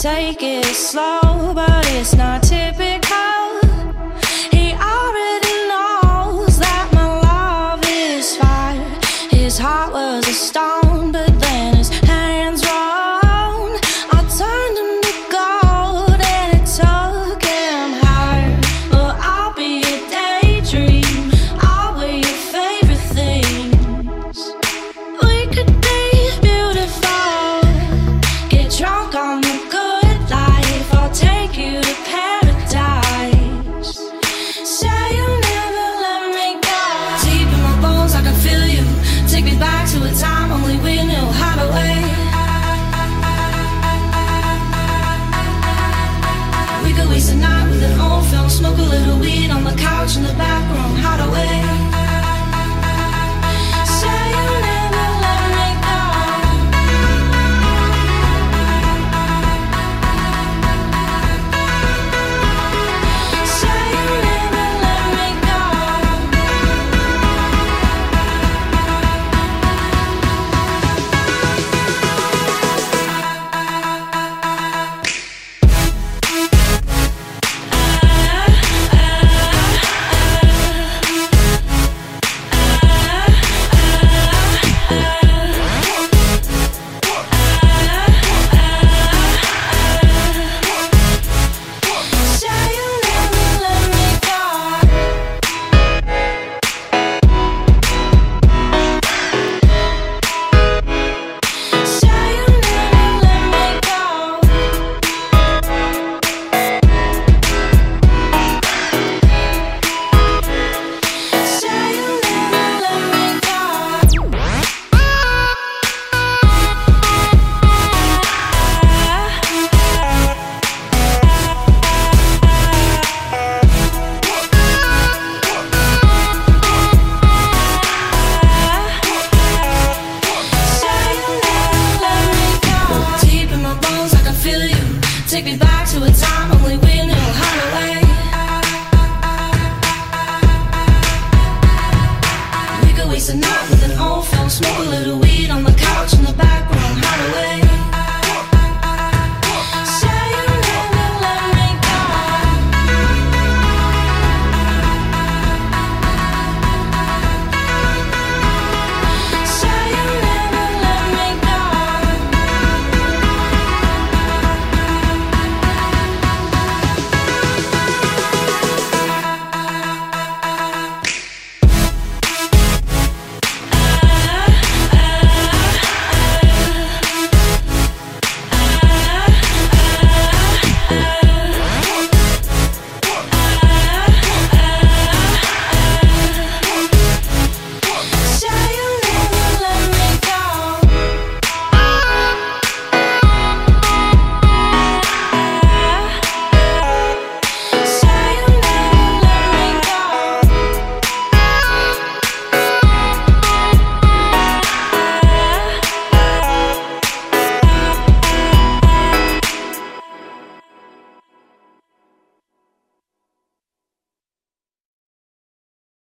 Take it slow, but it's not typical. He already knows that my love is fire. His heart was a stone, but the time only we know how to wait. We could waste night with an old film, smoke a little weed on the couch in the back. take me back to a time only we knew how to wait. We could waste a night with an old film, smoke a little weed on the couch in the back.